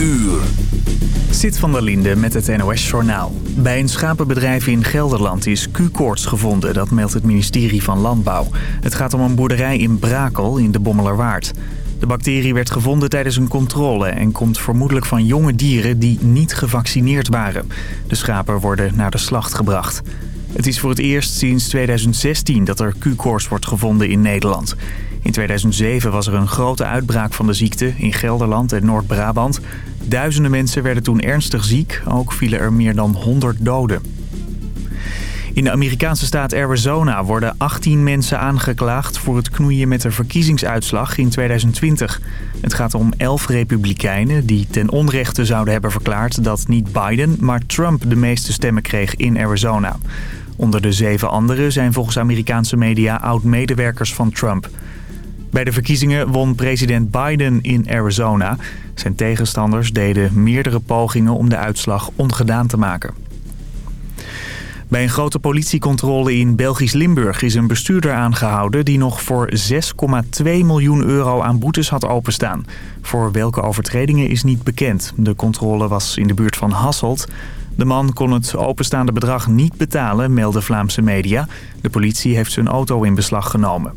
uur. Zit van der Linde met het NOS-journaal. Bij een schapenbedrijf in Gelderland is Q-koorts gevonden, dat meldt het ministerie van Landbouw. Het gaat om een boerderij in Brakel in de Bommelerwaard. De bacterie werd gevonden tijdens een controle en komt vermoedelijk van jonge dieren die niet gevaccineerd waren. De schapen worden naar de slacht gebracht. Het is voor het eerst sinds 2016 dat er Q-koorts wordt gevonden in Nederland. In 2007 was er een grote uitbraak van de ziekte in Gelderland en Noord-Brabant. Duizenden mensen werden toen ernstig ziek, ook vielen er meer dan 100 doden. In de Amerikaanse staat Arizona worden 18 mensen aangeklaagd voor het knoeien met de verkiezingsuitslag in 2020. Het gaat om 11 republikeinen die ten onrechte zouden hebben verklaard dat niet Biden, maar Trump de meeste stemmen kreeg in Arizona. Onder de zeven anderen zijn volgens Amerikaanse media oud-medewerkers van Trump. Bij de verkiezingen won president Biden in Arizona. Zijn tegenstanders deden meerdere pogingen om de uitslag ongedaan te maken. Bij een grote politiecontrole in Belgisch Limburg is een bestuurder aangehouden... die nog voor 6,2 miljoen euro aan boetes had openstaan. Voor welke overtredingen is niet bekend. De controle was in de buurt van Hasselt. De man kon het openstaande bedrag niet betalen, melden Vlaamse media. De politie heeft zijn auto in beslag genomen.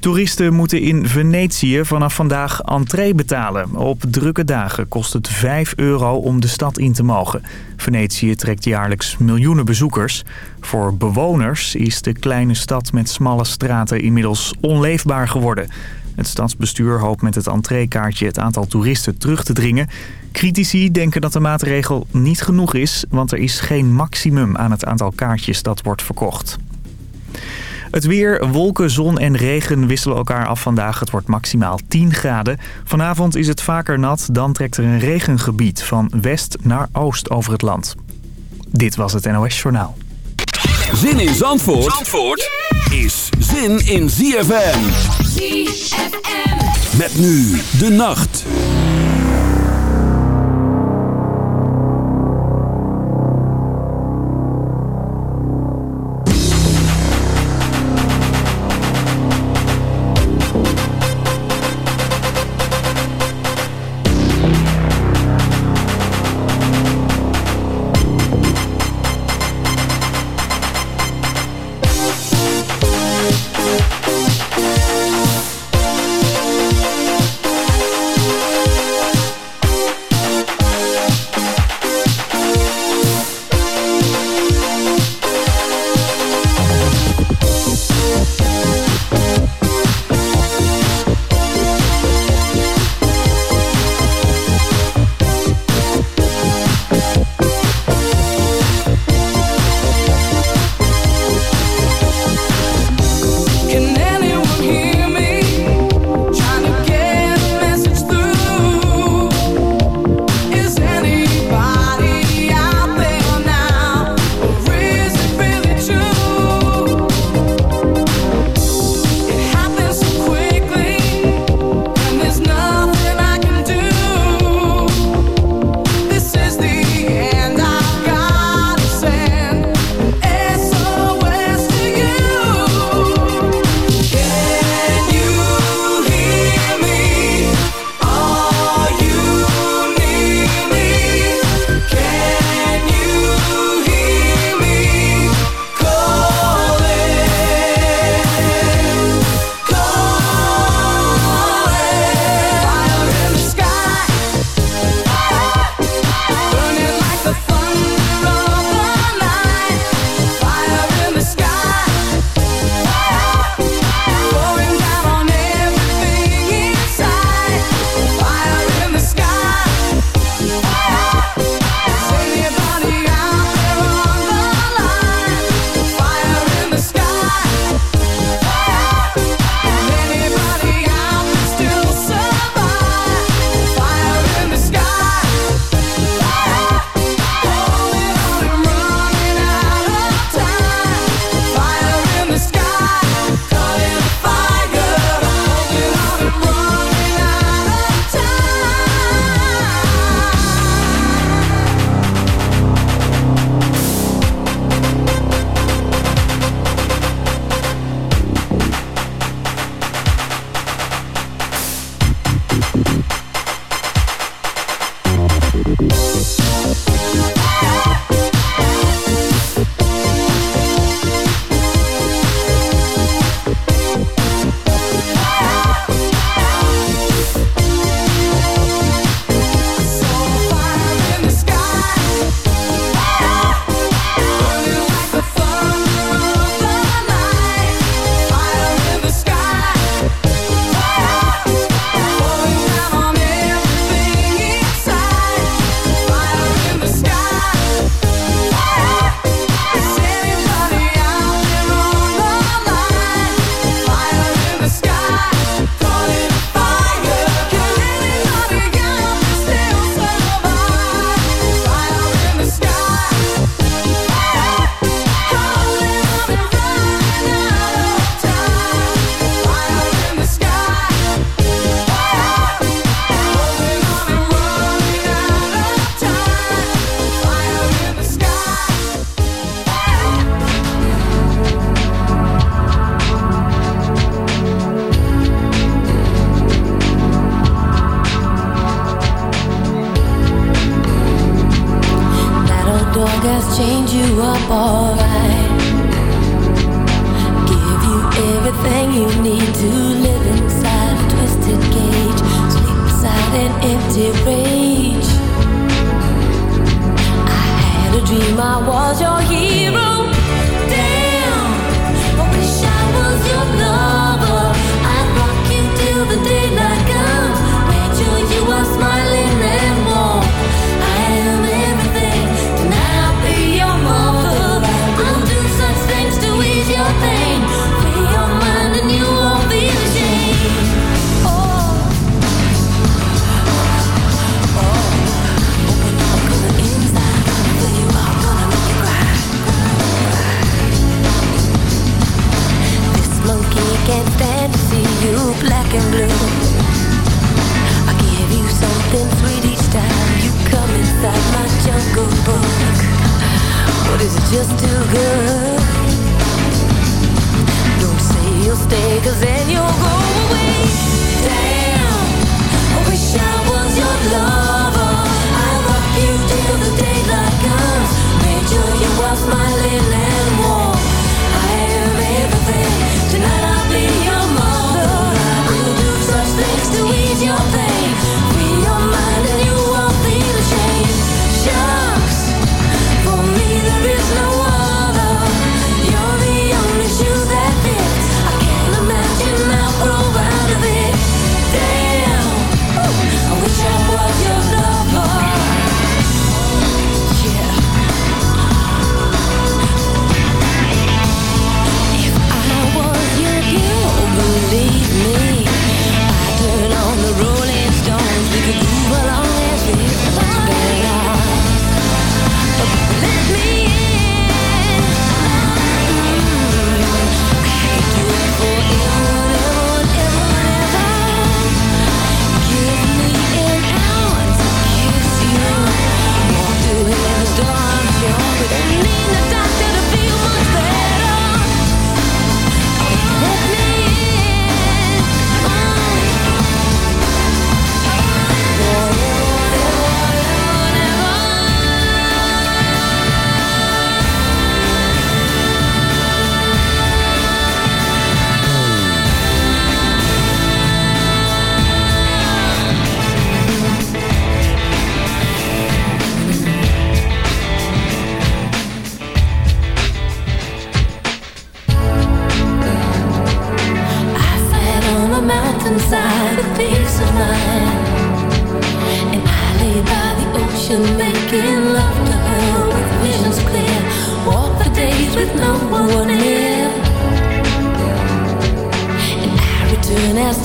Toeristen moeten in Venetië vanaf vandaag entree betalen. Op drukke dagen kost het 5 euro om de stad in te mogen. Venetië trekt jaarlijks miljoenen bezoekers. Voor bewoners is de kleine stad met smalle straten inmiddels onleefbaar geworden. Het stadsbestuur hoopt met het entreekaartje het aantal toeristen terug te dringen. Critici denken dat de maatregel niet genoeg is, want er is geen maximum aan het aantal kaartjes dat wordt verkocht. Het weer, wolken, zon en regen wisselen elkaar af vandaag. Het wordt maximaal 10 graden. Vanavond is het vaker nat, dan trekt er een regengebied van west naar oost over het land. Dit was het NOS Journaal. Zin in Zandvoort, Zandvoort is zin in ZFM. ZFM. Met nu de nacht.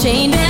Down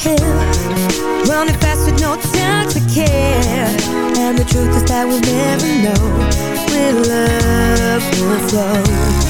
feel. Running fast with no time to care. And the truth is that we'll never know. Where love will flow.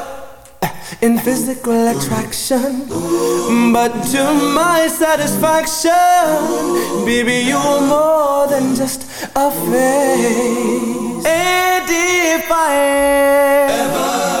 in physical attraction. But to my satisfaction, baby, you're more than just a face. If I ever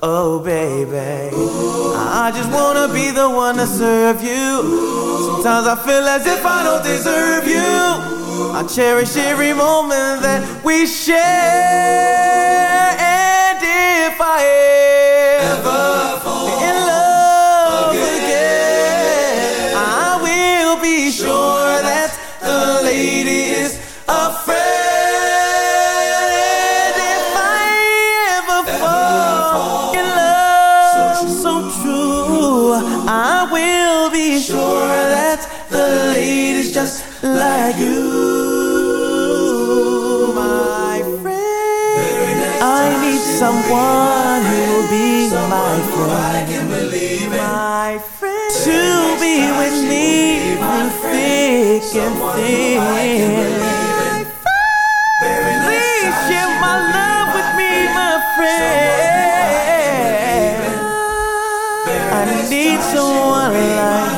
Oh baby I just wanna be the one to serve you. Sometimes I feel as if I don't deserve you. I cherish every moment that we share. And if I ever fall in love again, I will be sure that the lady is a friend. Someone who'll be my friend. I can believe in. My friend. To be with me. through thick and thin. Please share my love with me, my friend. I need someone like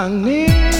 I need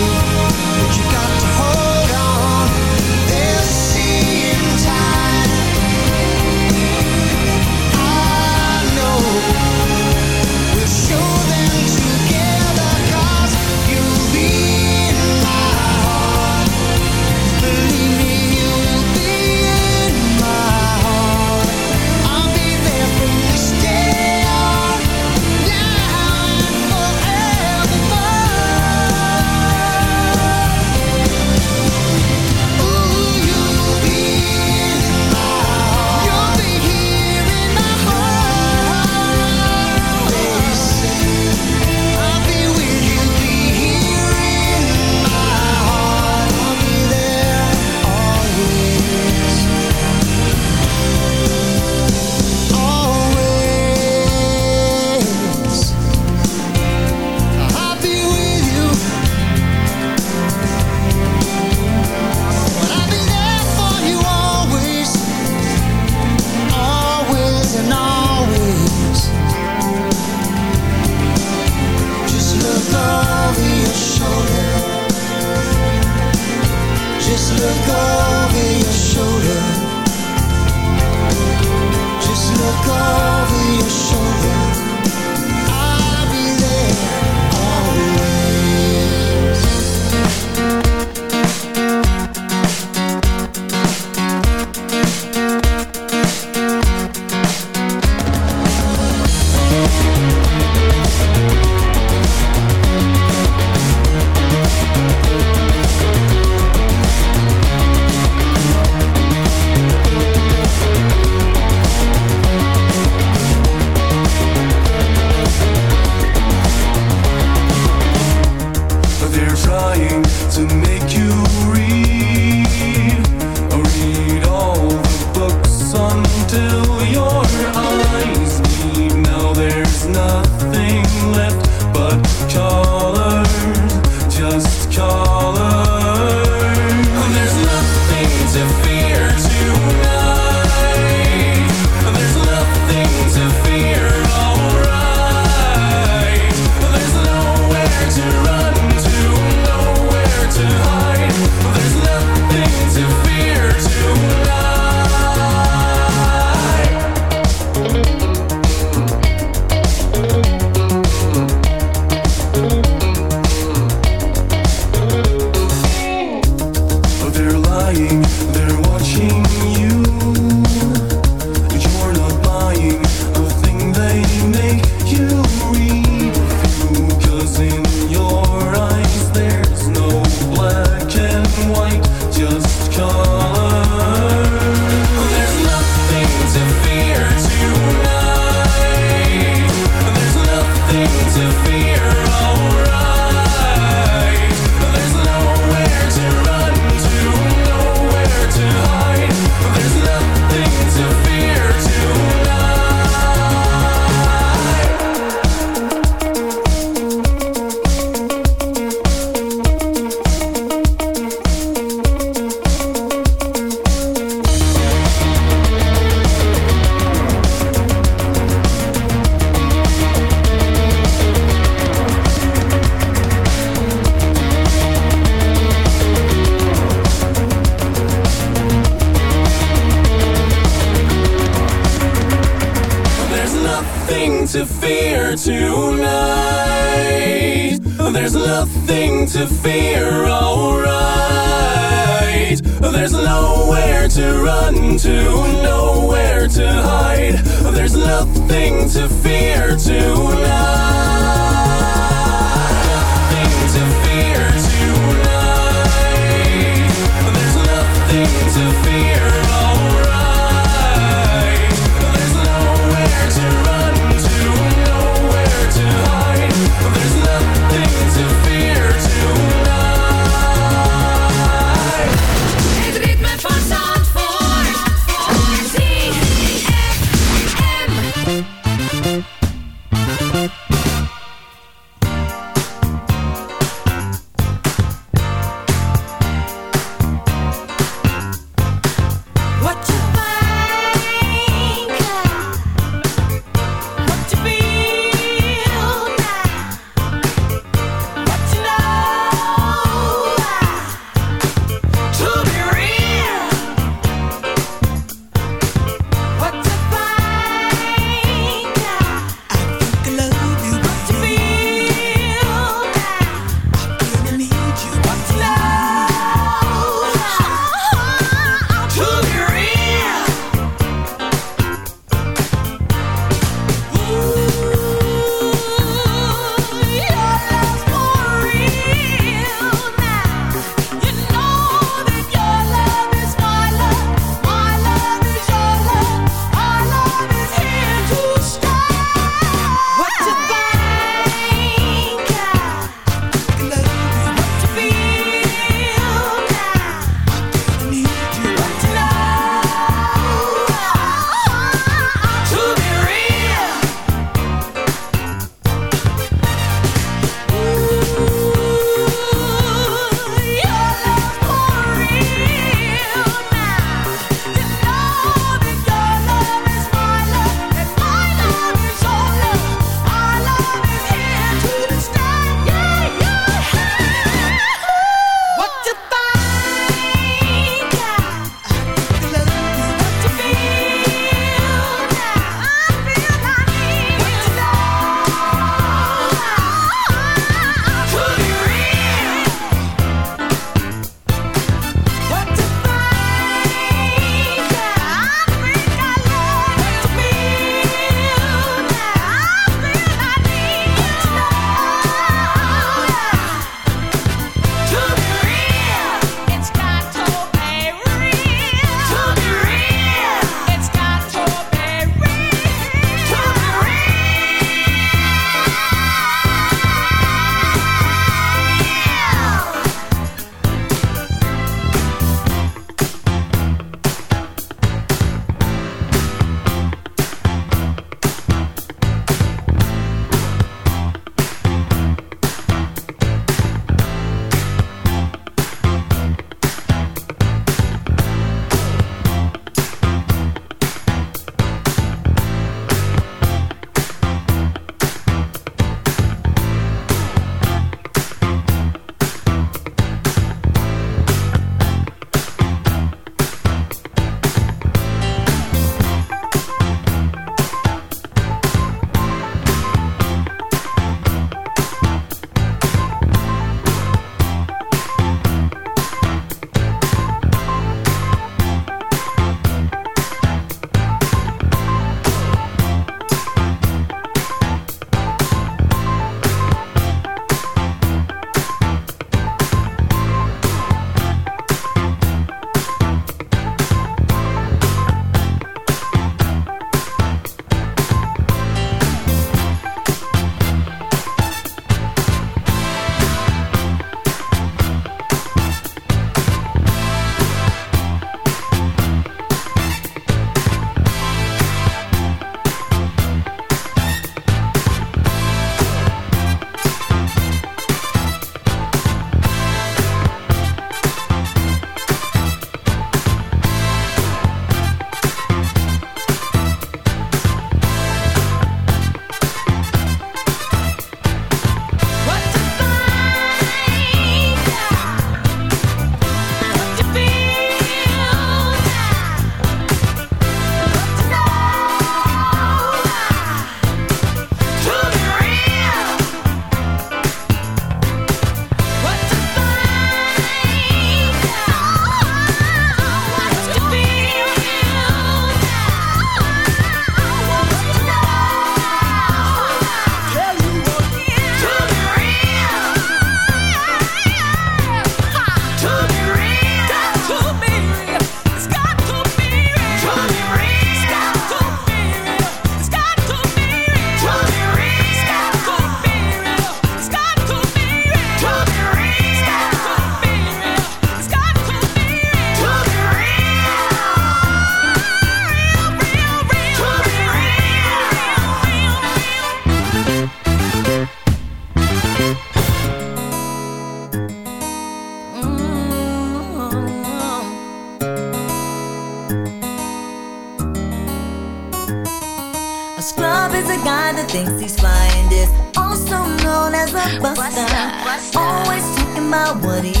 I it.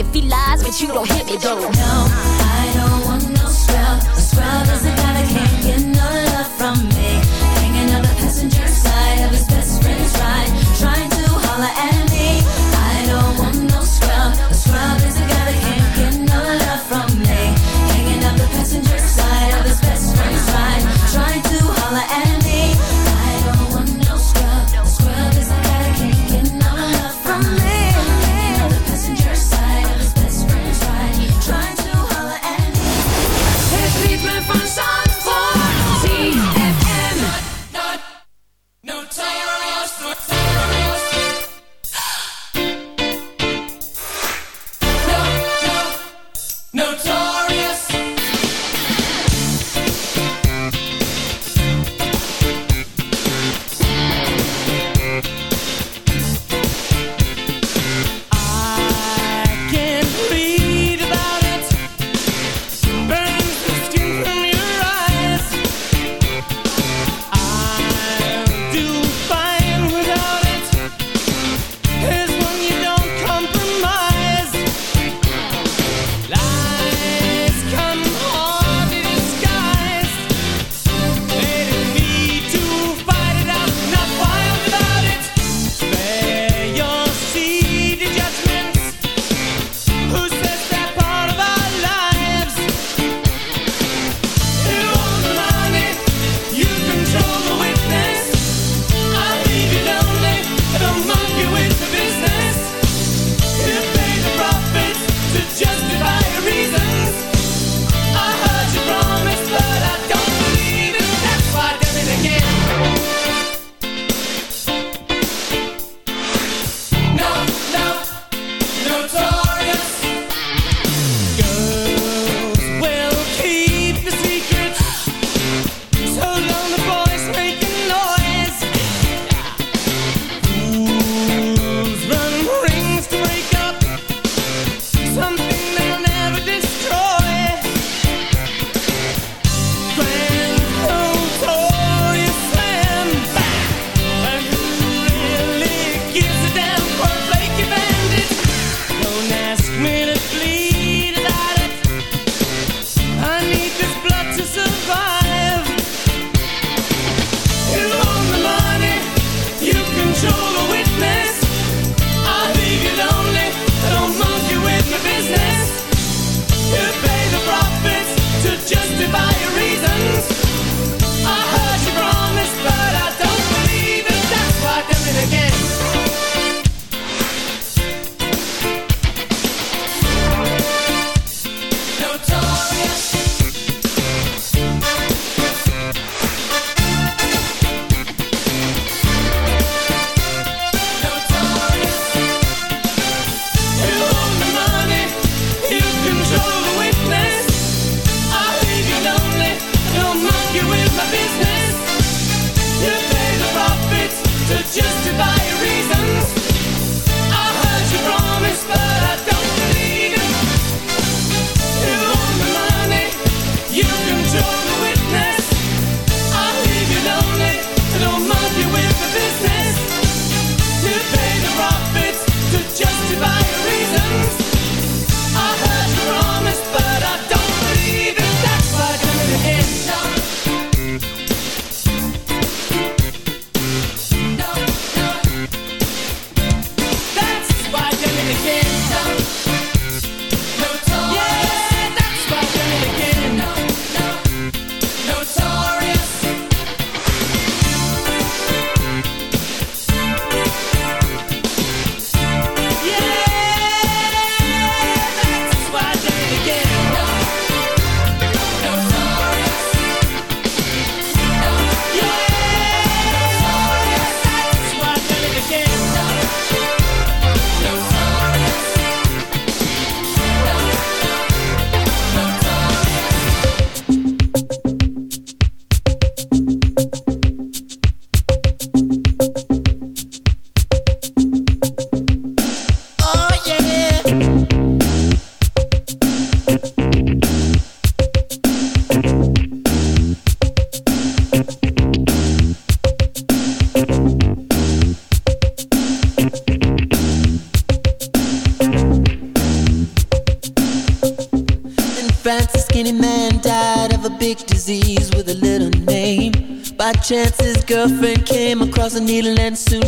if he lies, but you don't hit me though. No. a needle and soon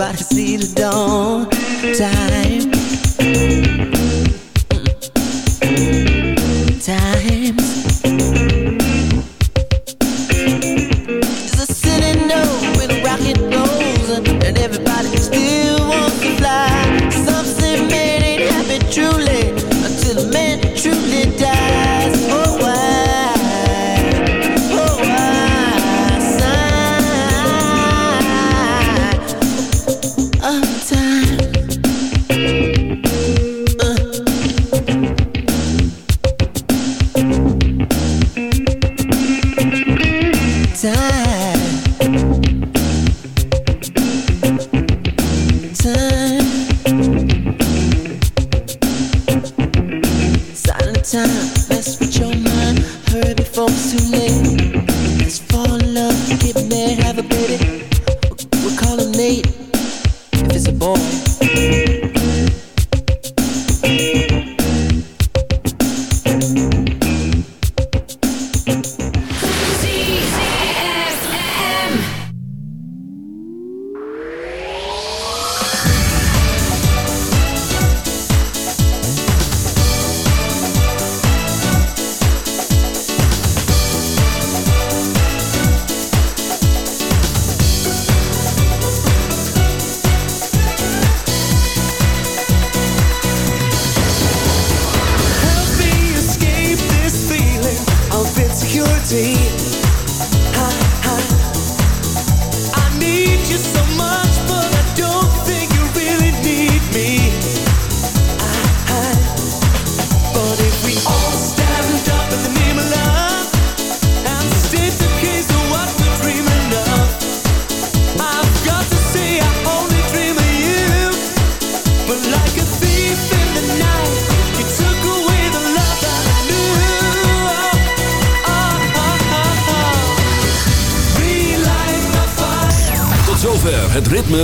I see the dawn.